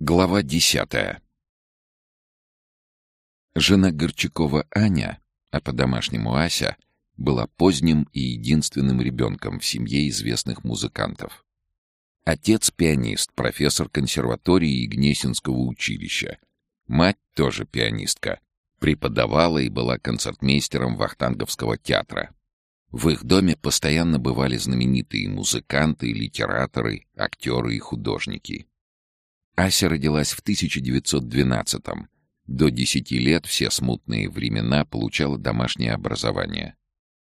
Глава десятая Жена Горчакова Аня, а по-домашнему Ася, была поздним и единственным ребенком в семье известных музыкантов. Отец — пианист, профессор консерватории и Гнесинского училища. Мать тоже пианистка. Преподавала и была концертмейстером Вахтанговского театра. В их доме постоянно бывали знаменитые музыканты, литераторы, актеры и художники. Ася родилась в 1912-м. До 10 лет все смутные времена получала домашнее образование.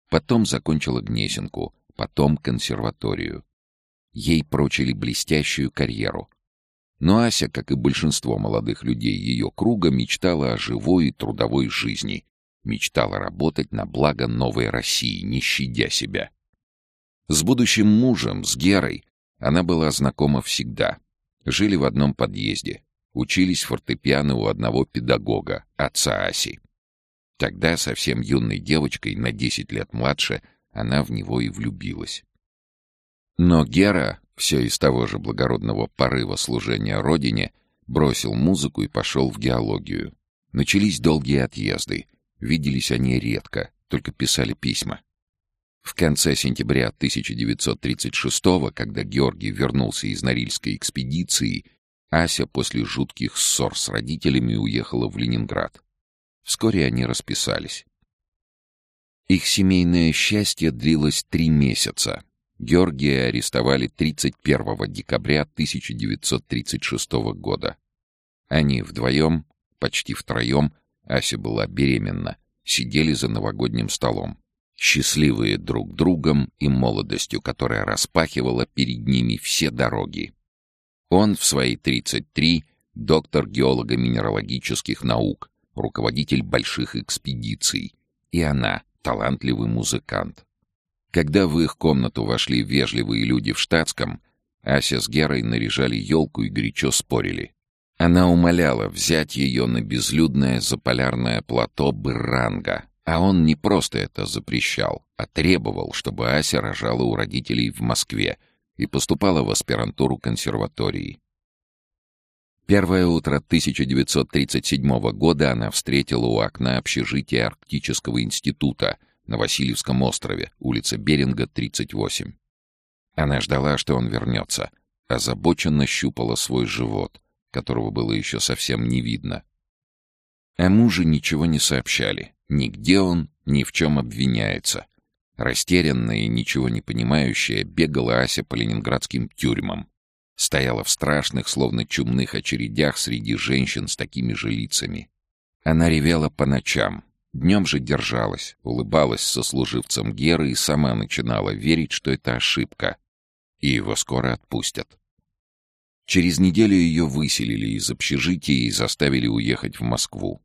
Потом закончила Гнесинку, потом консерваторию. Ей прочили блестящую карьеру. Но Ася, как и большинство молодых людей ее круга, мечтала о живой и трудовой жизни. Мечтала работать на благо новой России, не щадя себя. С будущим мужем, с Герой, она была знакома всегда — Жили в одном подъезде. Учились фортепиано у одного педагога, отца Аси. Тогда, совсем юной девочкой, на 10 лет младше, она в него и влюбилась. Но Гера, все из того же благородного порыва служения родине, бросил музыку и пошел в геологию. Начались долгие отъезды. Виделись они редко, только писали письма. В конце сентября 1936 когда Георгий вернулся из Норильской экспедиции, Ася после жутких ссор с родителями уехала в Ленинград. Вскоре они расписались. Их семейное счастье длилось три месяца. Георгия арестовали 31 декабря 1936 года. Они вдвоем, почти втроем, Ася была беременна, сидели за новогодним столом счастливые друг другом и молодостью, которая распахивала перед ними все дороги. Он в свои 33 доктор геолого-минералогических наук, руководитель больших экспедиций, и она талантливый музыкант. Когда в их комнату вошли вежливые люди в штатском, Ася с Герой наряжали елку и горячо спорили. Она умоляла взять ее на безлюдное заполярное плато Бранга, а он не просто это запрещал, а требовал, чтобы Ася рожала у родителей в Москве и поступала в аспирантуру консерватории. Первое утро 1937 года она встретила у окна общежития Арктического института на Васильевском острове, улица Беринга, 38. Она ждала, что он вернется, озабоченно щупала свой живот, которого было еще совсем не видно. О муже ничего не сообщали. Нигде он ни в чем обвиняется. Растерянная и ничего не понимающая бегала Ася по ленинградским тюрьмам. Стояла в страшных, словно чумных очередях среди женщин с такими же лицами. Она ревела по ночам. Днем же держалась, улыбалась сослуживцам Геры и сама начинала верить, что это ошибка. И его скоро отпустят. Через неделю ее выселили из общежития и заставили уехать в Москву.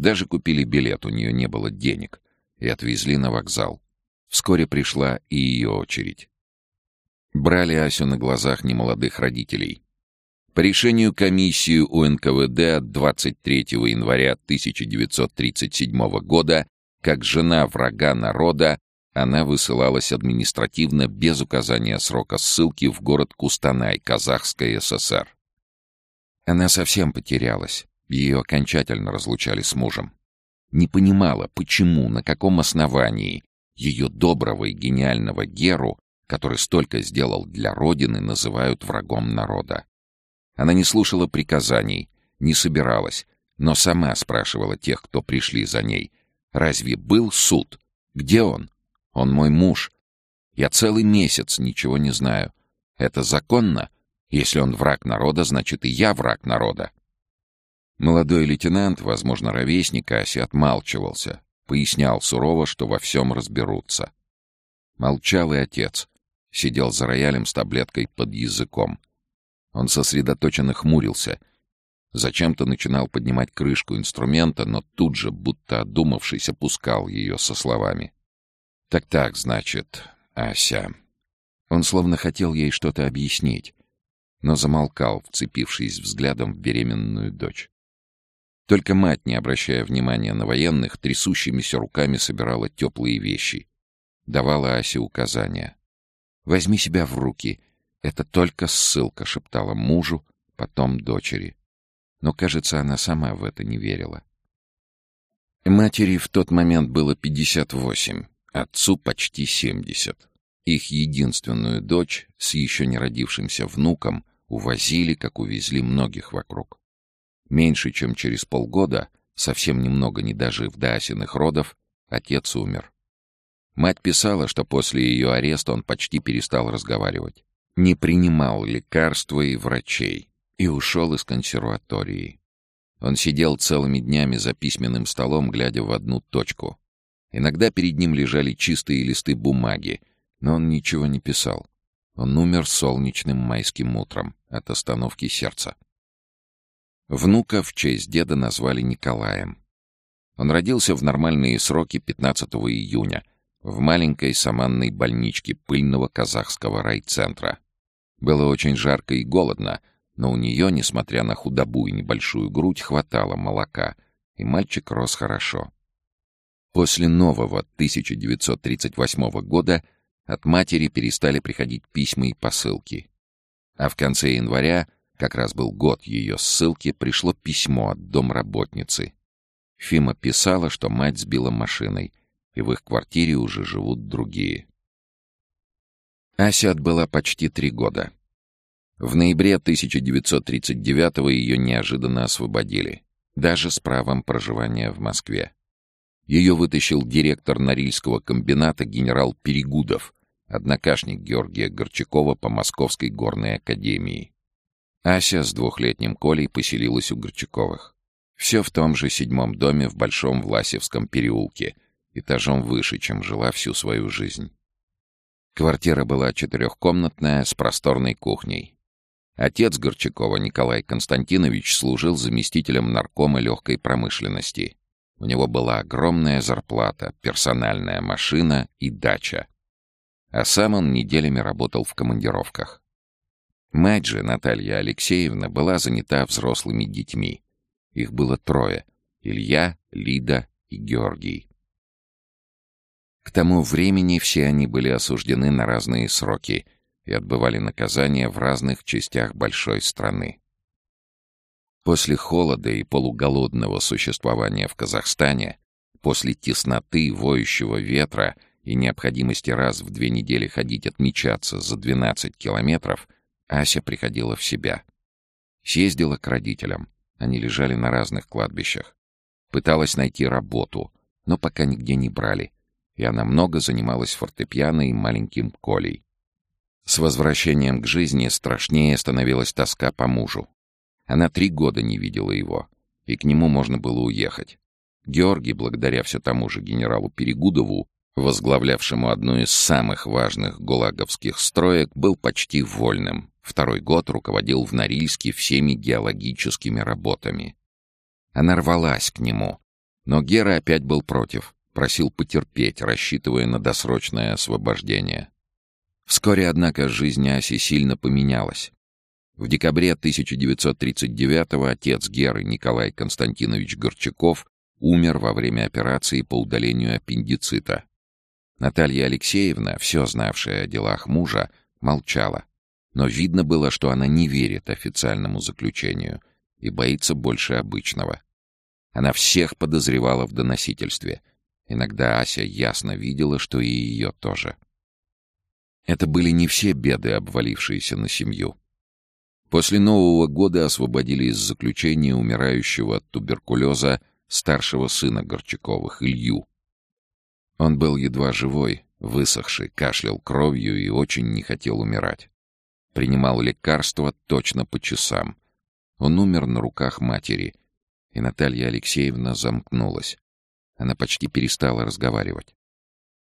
Даже купили билет, у нее не было денег, и отвезли на вокзал. Вскоре пришла и ее очередь. Брали Асю на глазах немолодых родителей. По решению комиссии УНКВД от 23 января 1937 года, как жена врага народа, она высылалась административно без указания срока ссылки в город Кустанай, Казахская ССР. Она совсем потерялась. Ее окончательно разлучали с мужем. Не понимала, почему, на каком основании ее доброго и гениального Геру, который столько сделал для Родины, называют врагом народа. Она не слушала приказаний, не собиралась, но сама спрашивала тех, кто пришли за ней. «Разве был суд? Где он? Он мой муж. Я целый месяц ничего не знаю. Это законно? Если он враг народа, значит и я враг народа». Молодой лейтенант, возможно, ровесник Аси, отмалчивался, пояснял сурово, что во всем разберутся. Молчал и отец. Сидел за роялем с таблеткой под языком. Он сосредоточенно хмурился. Зачем-то начинал поднимать крышку инструмента, но тут же, будто одумавшись, опускал ее со словами. «Так-так, значит, Ася». Он словно хотел ей что-то объяснить, но замолкал, вцепившись взглядом в беременную дочь. Только мать, не обращая внимания на военных, трясущимися руками собирала теплые вещи. Давала Асе указания. «Возьми себя в руки. Это только ссылка», — шептала мужу, потом дочери. Но, кажется, она сама в это не верила. Матери в тот момент было 58, отцу почти 70. Их единственную дочь с еще не родившимся внуком увозили, как увезли многих вокруг. Меньше чем через полгода, совсем немного не дожив до Асиных родов, отец умер. Мать писала, что после ее ареста он почти перестал разговаривать, не принимал лекарства и врачей и ушел из консерватории. Он сидел целыми днями за письменным столом, глядя в одну точку. Иногда перед ним лежали чистые листы бумаги, но он ничего не писал. Он умер солнечным майским утром от остановки сердца. Внука в честь деда назвали Николаем. Он родился в нормальные сроки 15 июня в маленькой саманной больничке пыльного казахского райцентра. Было очень жарко и голодно, но у нее, несмотря на худобу и небольшую грудь, хватало молока, и мальчик рос хорошо. После нового 1938 года от матери перестали приходить письма и посылки. А в конце января, как раз был год ее ссылки, пришло письмо от домработницы. Фима писала, что мать сбила машиной, и в их квартире уже живут другие. Ася отбыла почти три года. В ноябре 1939-го ее неожиданно освободили, даже с правом проживания в Москве. Ее вытащил директор Норильского комбината генерал Перегудов, однокашник Георгия Горчакова по Московской горной академии. Ася с двухлетним Колей поселилась у Горчаковых. Все в том же седьмом доме в Большом Власевском переулке, этажом выше, чем жила всю свою жизнь. Квартира была четырехкомнатная, с просторной кухней. Отец Горчакова, Николай Константинович, служил заместителем наркома легкой промышленности. У него была огромная зарплата, персональная машина и дача а сам он неделями работал в командировках. Мать же, Наталья Алексеевна, была занята взрослыми детьми. Их было трое — Илья, Лида и Георгий. К тому времени все они были осуждены на разные сроки и отбывали наказания в разных частях большой страны. После холода и полуголодного существования в Казахстане, после тесноты, воющего ветра — и необходимости раз в две недели ходить отмечаться за 12 километров, Ася приходила в себя. Съездила к родителям. Они лежали на разных кладбищах. Пыталась найти работу, но пока нигде не брали. И она много занималась фортепиано и маленьким Колей. С возвращением к жизни страшнее становилась тоска по мужу. Она три года не видела его, и к нему можно было уехать. Георгий, благодаря все тому же генералу Перегудову, возглавлявшему одну из самых важных гулаговских строек, был почти вольным. Второй год руководил в Норильске всеми геологическими работами. Она рвалась к нему. Но Гера опять был против, просил потерпеть, рассчитывая на досрочное освобождение. Вскоре, однако, жизнь Аси сильно поменялась. В декабре 1939-го отец Геры Николай Константинович Горчаков умер во время операции по удалению аппендицита. Наталья Алексеевна, все знавшая о делах мужа, молчала. Но видно было, что она не верит официальному заключению и боится больше обычного. Она всех подозревала в доносительстве. Иногда Ася ясно видела, что и ее тоже. Это были не все беды, обвалившиеся на семью. После Нового года освободили из заключения умирающего от туберкулеза старшего сына Горчаковых, Илью. Он был едва живой, высохший, кашлял кровью и очень не хотел умирать. Принимал лекарства точно по часам. Он умер на руках матери, и Наталья Алексеевна замкнулась. Она почти перестала разговаривать.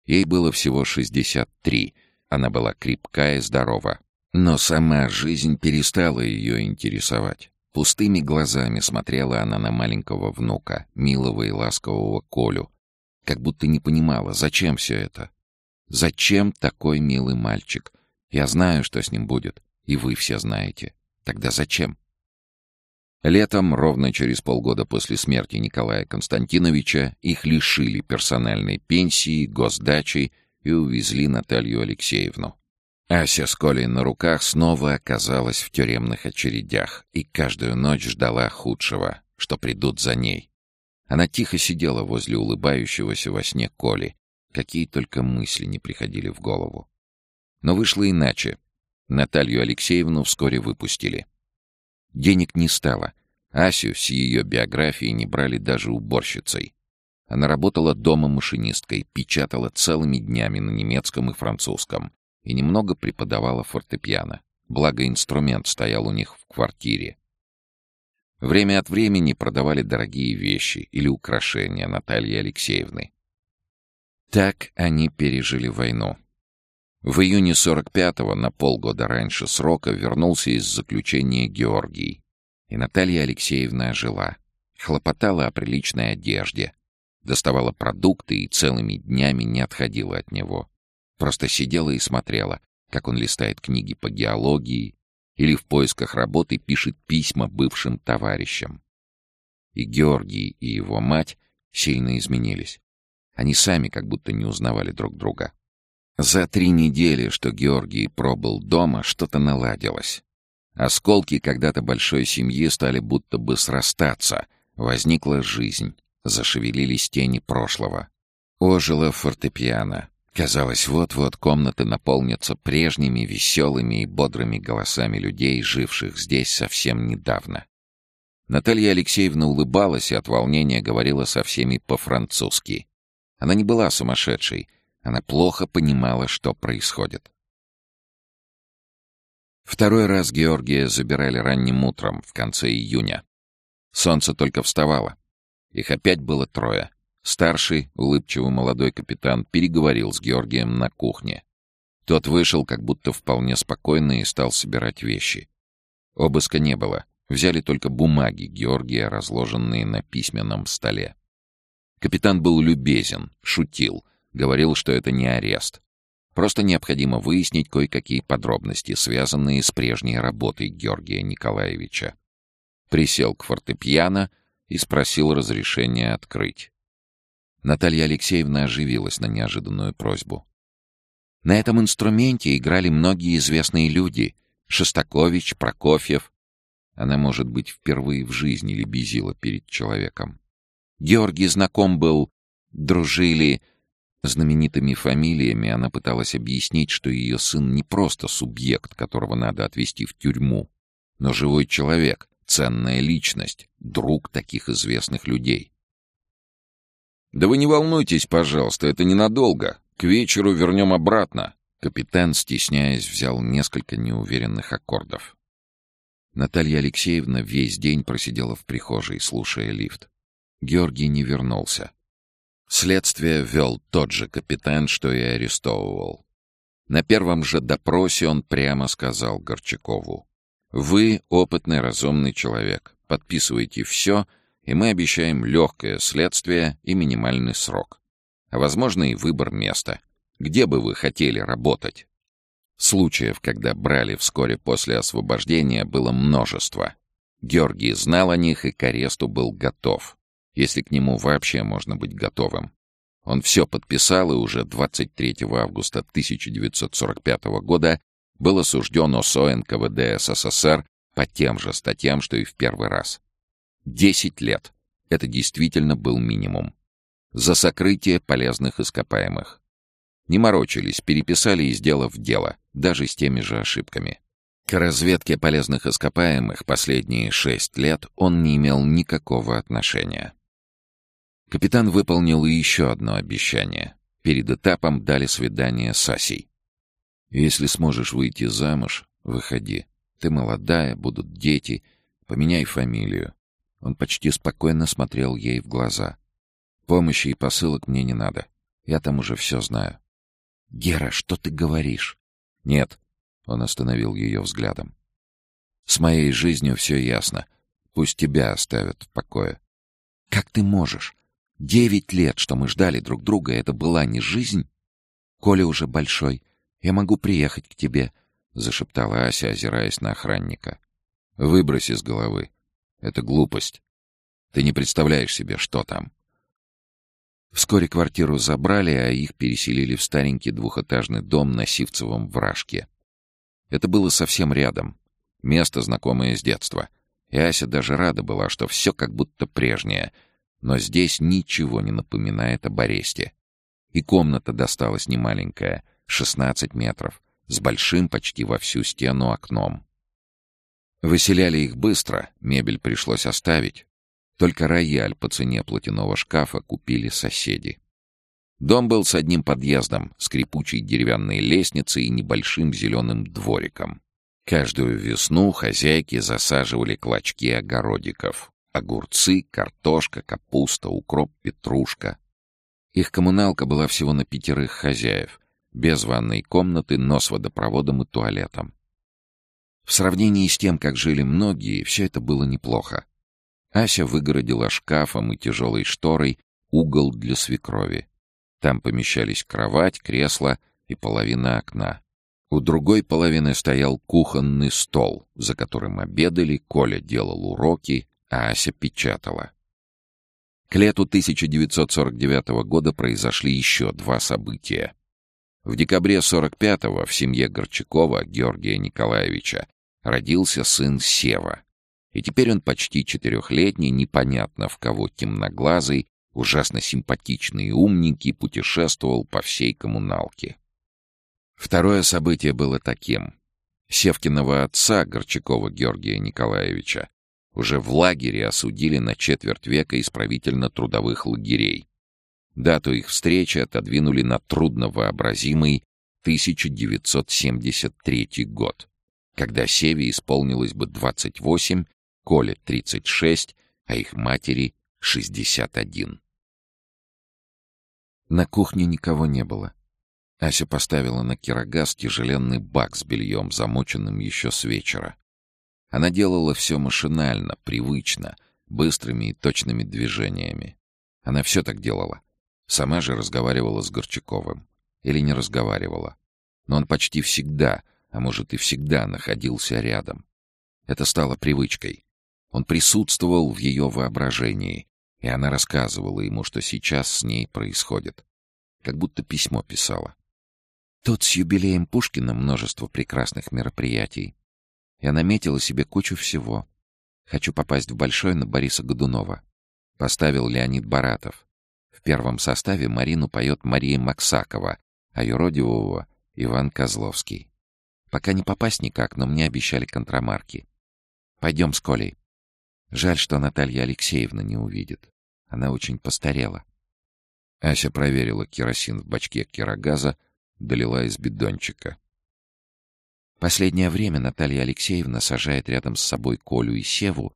Ей было всего 63, она была крепкая и здорова. Но сама жизнь перестала ее интересовать. Пустыми глазами смотрела она на маленького внука, милого и ласкового Колю, как будто не понимала, зачем все это. Зачем такой милый мальчик? Я знаю, что с ним будет, и вы все знаете. Тогда зачем? Летом, ровно через полгода после смерти Николая Константиновича, их лишили персональной пенсии, госдачи и увезли Наталью Алексеевну. Ася с Колей на руках снова оказалась в тюремных очередях и каждую ночь ждала худшего, что придут за ней. Она тихо сидела возле улыбающегося во сне Коли, какие только мысли не приходили в голову. Но вышло иначе. Наталью Алексеевну вскоре выпустили. Денег не стало. Асю с ее биографией не брали даже уборщицей. Она работала дома машинисткой, печатала целыми днями на немецком и французском и немного преподавала фортепиано. Благо инструмент стоял у них в квартире. Время от времени продавали дорогие вещи или украшения Натальи Алексеевны. Так они пережили войну. В июне 45-го, на полгода раньше срока, вернулся из заключения Георгий. И Наталья Алексеевна жила. Хлопотала о приличной одежде. Доставала продукты и целыми днями не отходила от него. Просто сидела и смотрела, как он листает книги по геологии или в поисках работы пишет письма бывшим товарищам. И Георгий, и его мать сильно изменились. Они сами как будто не узнавали друг друга. За три недели, что Георгий пробыл дома, что-то наладилось. Осколки когда-то большой семьи стали будто бы срастаться. Возникла жизнь. Зашевелились тени прошлого. Ожило фортепиано. Казалось, вот-вот комнаты наполнятся прежними веселыми и бодрыми голосами людей, живших здесь совсем недавно. Наталья Алексеевна улыбалась и от волнения говорила со всеми по-французски. Она не была сумасшедшей, она плохо понимала, что происходит. Второй раз Георгия забирали ранним утром, в конце июня. Солнце только вставало. Их опять было трое. Старший, улыбчивый молодой капитан, переговорил с Георгием на кухне. Тот вышел как будто вполне спокойно и стал собирать вещи. Обыска не было. Взяли только бумаги Георгия, разложенные на письменном столе. Капитан был любезен, шутил — Говорил, что это не арест. Просто необходимо выяснить кое-какие подробности, связанные с прежней работой Георгия Николаевича. Присел к фортепиано и спросил разрешения открыть. Наталья Алексеевна оживилась на неожиданную просьбу. На этом инструменте играли многие известные люди. Шостакович, Прокофьев. Она, может быть, впервые в жизни лебезила перед человеком. Георгий знаком был, дружили Знаменитыми фамилиями она пыталась объяснить, что ее сын не просто субъект, которого надо отвезти в тюрьму, но живой человек, ценная личность, друг таких известных людей. «Да вы не волнуйтесь, пожалуйста, это ненадолго. К вечеру вернем обратно». Капитан, стесняясь, взял несколько неуверенных аккордов. Наталья Алексеевна весь день просидела в прихожей, слушая лифт. Георгий не вернулся. Следствие вел тот же капитан, что и арестовывал. На первом же допросе он прямо сказал Горчакову. «Вы опытный, разумный человек. Подписывайте все, и мы обещаем легкое следствие и минимальный срок. А возможно и выбор места. Где бы вы хотели работать?» Случаев, когда брали вскоре после освобождения, было множество. Георгий знал о них и к аресту был готов если к нему вообще можно быть готовым. Он все подписал и уже 23 августа 1945 года был осужден ОСО НКВД СССР по тем же статьям, что и в первый раз. Десять лет. Это действительно был минимум. За сокрытие полезных ископаемых. Не морочились, переписали из дела в дело, даже с теми же ошибками. К разведке полезных ископаемых последние шесть лет он не имел никакого отношения. Капитан выполнил и еще одно обещание. Перед этапом дали свидание с Асей. «Если сможешь выйти замуж, выходи. Ты молодая, будут дети. Поменяй фамилию». Он почти спокойно смотрел ей в глаза. «Помощи и посылок мне не надо. Я там уже все знаю». «Гера, что ты говоришь?» «Нет», — он остановил ее взглядом. «С моей жизнью все ясно. Пусть тебя оставят в покое». «Как ты можешь? Девять лет, что мы ждали друг друга, это была не жизнь? Коля уже большой. Я могу приехать к тебе, — зашептала Ася, озираясь на охранника. Выбрось из головы. Это глупость. Ты не представляешь себе, что там. Вскоре квартиру забрали, а их переселили в старенький двухэтажный дом на Сивцевом вражке. Это было совсем рядом. Место, знакомое с детства. И Ася даже рада была, что все как будто прежнее. Но здесь ничего не напоминает об аресте. И комната досталась немаленькая, 16 метров, с большим почти во всю стену окном. Выселяли их быстро, мебель пришлось оставить. Только рояль по цене платяного шкафа купили соседи. Дом был с одним подъездом, скрипучей деревянной лестницей и небольшим зеленым двориком. Каждую весну хозяйки засаживали клочки огородиков. Огурцы, картошка, капуста, укроп, петрушка. Их коммуналка была всего на пятерых хозяев, без ванной комнаты, но с водопроводом и туалетом. В сравнении с тем, как жили многие, все это было неплохо. Ася выгородила шкафом и тяжелой шторой угол для свекрови. Там помещались кровать, кресло и половина окна. У другой половины стоял кухонный стол, за которым обедали, Коля делал уроки, Ася печатала. К лету 1949 года произошли еще два события. В декабре 45-го в семье Горчакова Георгия Николаевича родился сын Сева. И теперь он почти четырехлетний, непонятно в кого темноглазый, ужасно симпатичный и умненький, путешествовал по всей коммуналке. Второе событие было таким. Севкиного отца, Горчакова Георгия Николаевича, уже в лагере осудили на четверть века исправительно-трудовых лагерей. Дату их встречи отодвинули на трудновообразимый 1973 год, когда Севе исполнилось бы 28, Коле 36, а их матери 61. На кухне никого не было. Ася поставила на кирогаз тяжеленный бак с бельем, замоченным еще с вечера. Она делала все машинально, привычно, быстрыми и точными движениями. Она все так делала. Сама же разговаривала с Горчаковым. Или не разговаривала. Но он почти всегда, а может и всегда, находился рядом. Это стало привычкой. Он присутствовал в ее воображении, и она рассказывала ему, что сейчас с ней происходит. Как будто письмо писала. Тут с юбилеем Пушкина множество прекрасных мероприятий. Я наметила себе кучу всего. Хочу попасть в Большой на Бориса Годунова. Поставил Леонид Баратов. В первом составе Марину поет Мария Максакова, а юродивого — Иван Козловский. Пока не попасть никак, но мне обещали контрамарки. Пойдем с Колей. Жаль, что Наталья Алексеевна не увидит. Она очень постарела. Ася проверила керосин в бачке керогаза, долила из бидончика. Последнее время Наталья Алексеевна сажает рядом с собой Колю и Севу,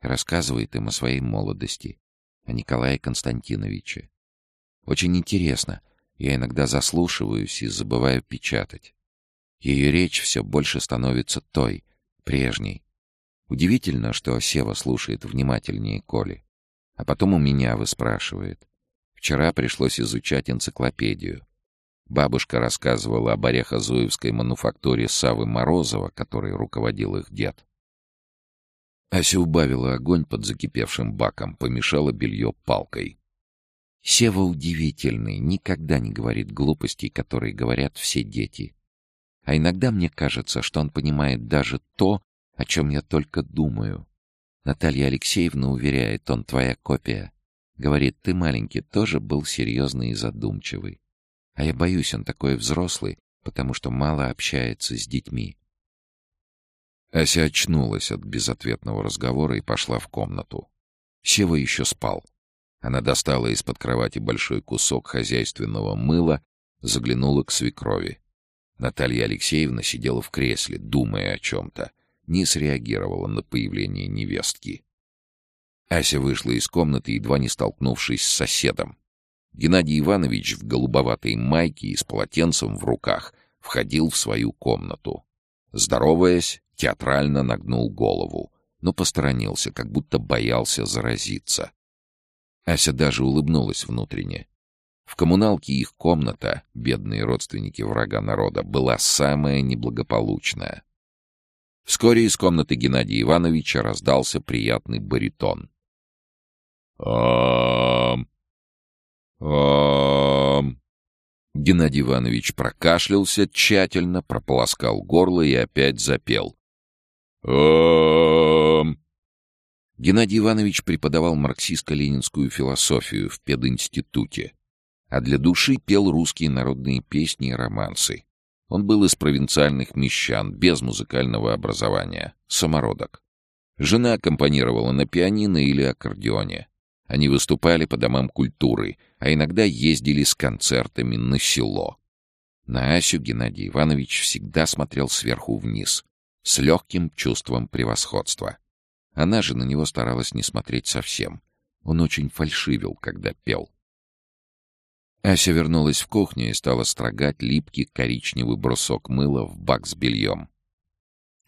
рассказывает им о своей молодости, о Николае Константиновиче. Очень интересно, я иногда заслушиваюсь и забываю печатать. Ее речь все больше становится той, прежней. Удивительно, что Сева слушает внимательнее Коли. А потом у меня выспрашивает. Вчера пришлось изучать энциклопедию. Бабушка рассказывала об орехозуевской мануфактуре Савы Морозова, которой руководил их дед. Ася убавила огонь под закипевшим баком, помешала белье палкой. Сева удивительный, никогда не говорит глупостей, которые говорят все дети. А иногда мне кажется, что он понимает даже то, о чем я только думаю. Наталья Алексеевна уверяет, он твоя копия. Говорит, ты маленький тоже был серьезный и задумчивый. А я боюсь, он такой взрослый, потому что мало общается с детьми. Ася очнулась от безответного разговора и пошла в комнату. Сева еще спал. Она достала из-под кровати большой кусок хозяйственного мыла, заглянула к свекрови. Наталья Алексеевна сидела в кресле, думая о чем-то, не среагировала на появление невестки. Ася вышла из комнаты, едва не столкнувшись с соседом. Геннадий Иванович в голубоватой майке и с полотенцем в руках входил в свою комнату. Здороваясь, театрально нагнул голову, но посторонился, как будто боялся заразиться. Ася даже улыбнулась внутренне. В коммуналке их комната, бедные родственники врага народа, была самая неблагополучная. Вскоре из комнаты Геннадия Ивановича раздался приятный баритон. «Ам! Ам!» Геннадий Иванович прокашлялся тщательно, прополоскал горло и опять запел. Геннадий Иванович преподавал марксистско-ленинскую философию в пединституте, а для души пел русские народные песни и романсы. Он был из провинциальных мещан, без музыкального образования, самородок. Жена аккомпанировала на пианино или аккордеоне. Они выступали по домам культуры, а иногда ездили с концертами на село. На Асю Геннадий Иванович всегда смотрел сверху вниз, с легким чувством превосходства. Она же на него старалась не смотреть совсем. Он очень фальшивил, когда пел. Ася вернулась в кухню и стала строгать липкий коричневый брусок мыла в бак с бельем.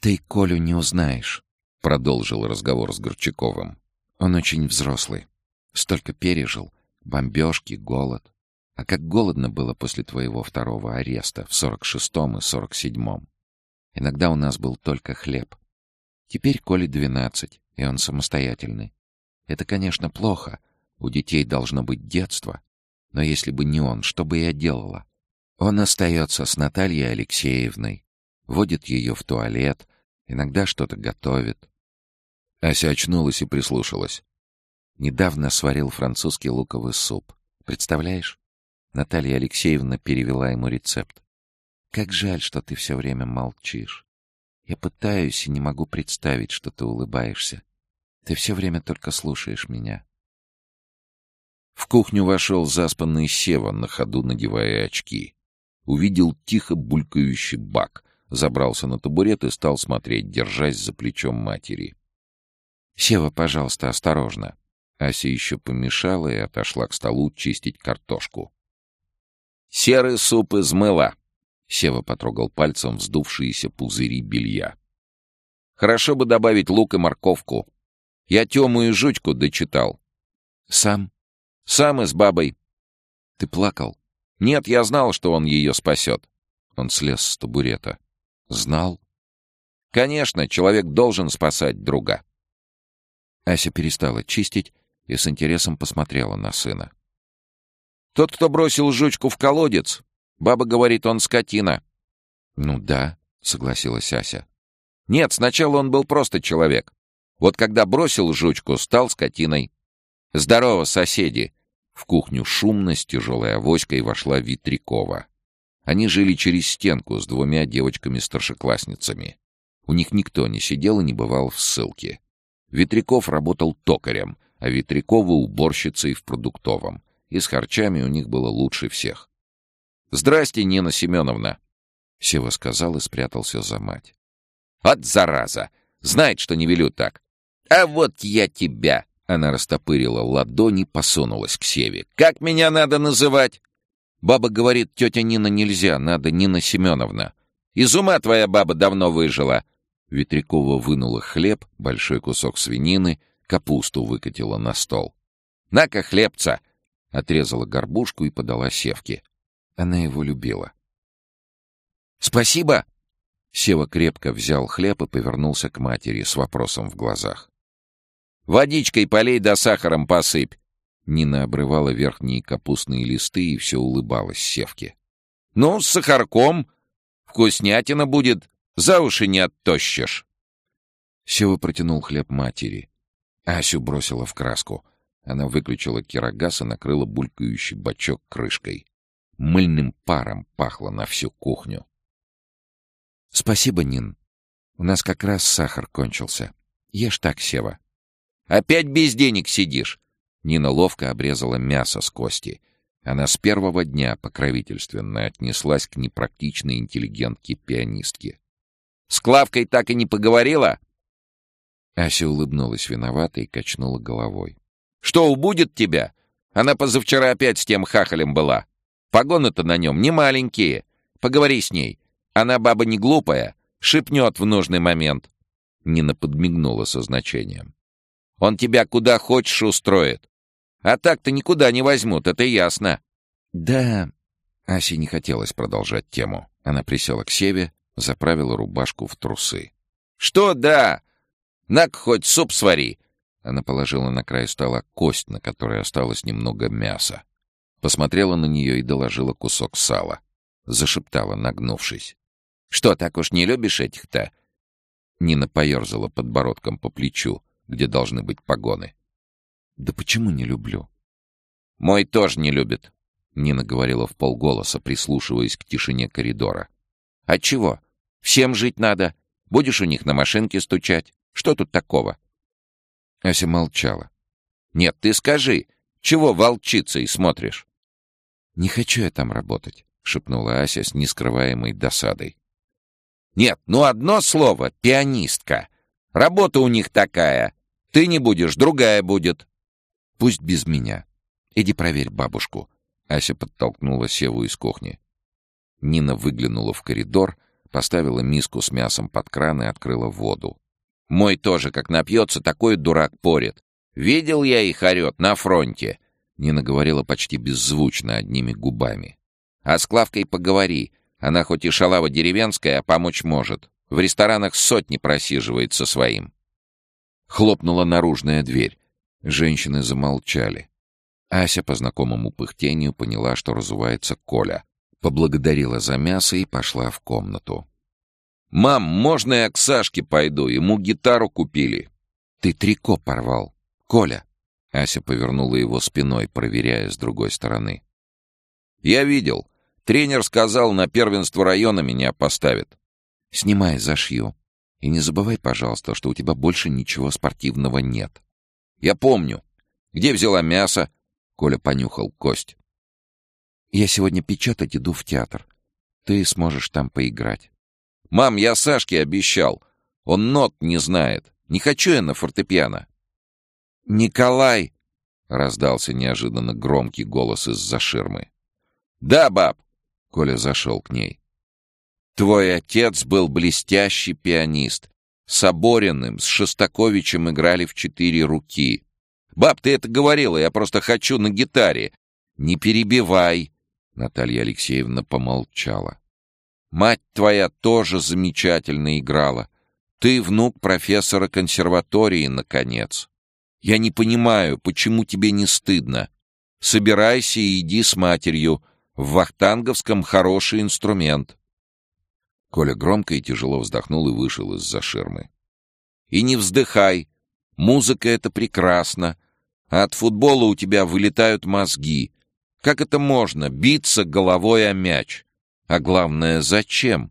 «Ты Колю не узнаешь», — продолжил разговор с Горчаковым. «Он очень взрослый. Столько пережил. Бомбежки, голод. А как голодно было после твоего второго ареста в сорок шестом и сорок седьмом. Иногда у нас был только хлеб. Теперь Коле двенадцать, и он самостоятельный. Это, конечно, плохо. У детей должно быть детство. Но если бы не он, что бы я делала? Он остается с Натальей Алексеевной, водит ее в туалет, иногда что-то готовит. Ася очнулась и прислушалась. Недавно сварил французский луковый суп. Представляешь? Наталья Алексеевна перевела ему рецепт. Как жаль, что ты все время молчишь. Я пытаюсь и не могу представить, что ты улыбаешься. Ты все время только слушаешь меня. В кухню вошел заспанный Сева, на ходу надевая очки. Увидел тихо булькающий бак, забрался на табурет и стал смотреть, держась за плечом матери. «Сева, пожалуйста, осторожно». Ася еще помешала и отошла к столу чистить картошку. «Серый суп из мыла», Сева потрогал пальцем вздувшиеся пузыри белья. «Хорошо бы добавить лук и морковку. Я Тему и Жучку дочитал». «Сам?» «Сам и с бабой». «Ты плакал?» «Нет, я знал, что он ее спасет». Он слез с табурета. «Знал?» «Конечно, человек должен спасать друга». Ася перестала чистить и с интересом посмотрела на сына. «Тот, кто бросил жучку в колодец, Баба говорит, он скотина». «Ну да», — согласилась Ася. «Нет, сначала он был просто человек. Вот когда бросил жучку, стал скотиной. Здорово, соседи!» В кухню шумно с тяжелой авоськой вошла Витрякова. Они жили через стенку с двумя девочками-старшеклассницами. У них никто не сидел и не бывал в ссылке. Витряков работал токарем, а Витрякова — уборщицей в продуктовом. И с харчами у них было лучше всех. «Здрасте, Нина Семеновна!» Сева сказал и спрятался за мать. «От зараза! Знает, что не велю так!» «А вот я тебя!» Она растопырила ладони, посунулась к Севе. «Как меня надо называть?» Баба говорит, тетя Нина нельзя, надо Нина Семеновна. Из ума твоя баба давно выжила. Ветрякова вынула хлеб, большой кусок свинины, капусту выкатила на стол. «На-ка, хлебца!» Отрезала горбушку и подала Севке. Она его любила. «Спасибо!» Сева крепко взял хлеб и повернулся к матери с вопросом в глазах. «Водичкой полей да сахаром посыпь!» Нина обрывала верхние капустные листы и все улыбалась Севке. «Ну, с сахарком! Вкуснятина будет, за уши не оттощишь!» Сева протянул хлеб матери. Асю бросила в краску. Она выключила кирогаз и накрыла булькающий бачок крышкой. Мыльным паром пахло на всю кухню. «Спасибо, Нин. У нас как раз сахар кончился. Ешь так, Сева». «Опять без денег сидишь?» Нина ловко обрезала мясо с кости. Она с первого дня покровительственно отнеслась к непрактичной интеллигентке-пианистке. «С Клавкой так и не поговорила?» Ася улыбнулась виновато и качнула головой. «Что, убудет тебя? Она позавчера опять с тем хахалем была. Погоны-то на нем не маленькие. Поговори с ней. Она баба не глупая, шипнет в нужный момент. Нина подмигнула со значением. Он тебя куда хочешь устроит. А так-то никуда не возьмут, это ясно. Да. Асе не хотелось продолжать тему. Она присела к Севе, заправила рубашку в трусы. Что да? На хоть суп свари. Она положила на край стола кость, на которой осталось немного мяса. Посмотрела на нее и доложила кусок сала. Зашептала, нагнувшись. «Что, так уж не любишь этих-то?» Нина поерзала подбородком по плечу, где должны быть погоны. «Да почему не люблю?» «Мой тоже не любит», — Нина говорила в полголоса, прислушиваясь к тишине коридора. «Отчего? Всем жить надо. Будешь у них на машинке стучать. Что тут такого?» Ася молчала. «Нет, ты скажи, чего волчицей смотришь?» «Не хочу я там работать», — шепнула Ася с нескрываемой досадой. «Нет, ну одно слово — пианистка. Работа у них такая. Ты не будешь, другая будет». «Пусть без меня. Иди проверь бабушку». Ася подтолкнула Севу из кухни. Нина выглянула в коридор, поставила миску с мясом под кран и открыла воду. «Мой тоже, как напьется, такой дурак порит. Видел я их орет на фронте. Нина говорила почти беззвучно, одними губами. «А с Клавкой поговори. Она хоть и шалава деревенская, а помочь может. В ресторанах сотни просиживает со своим». Хлопнула наружная дверь. Женщины замолчали. Ася по знакомому пыхтению поняла, что разувается Коля. Поблагодарила за мясо и пошла в комнату. «Мам, можно я к Сашке пойду? Ему гитару купили». «Ты трико порвал. Коля, Ася повернула его спиной, проверяя с другой стороны. «Я видел. Тренер сказал, на первенство района меня поставит». «Снимай, зашью. И не забывай, пожалуйста, что у тебя больше ничего спортивного нет». «Я помню. Где взяла мясо?» Коля понюхал кость. «Я сегодня печатать иду в театр. Ты сможешь там поиграть». «Мам, я Сашке обещал. Он нот не знает. Не хочу я на фортепиано». «Николай!» — раздался неожиданно громкий голос из-за ширмы. «Да, баб!» — Коля зашел к ней. «Твой отец был блестящий пианист. С Обориным, с Шостаковичем играли в четыре руки. Баб, ты это говорила, я просто хочу на гитаре. Не перебивай!» Наталья Алексеевна помолчала. «Мать твоя тоже замечательно играла. Ты внук профессора консерватории, наконец. Я не понимаю, почему тебе не стыдно. Собирайся и иди с матерью. В Вахтанговском хороший инструмент». Коля громко и тяжело вздохнул и вышел из-за ширмы. «И не вздыхай. Музыка — это прекрасно. А от футбола у тебя вылетают мозги. Как это можно, биться головой о мяч? А главное, зачем?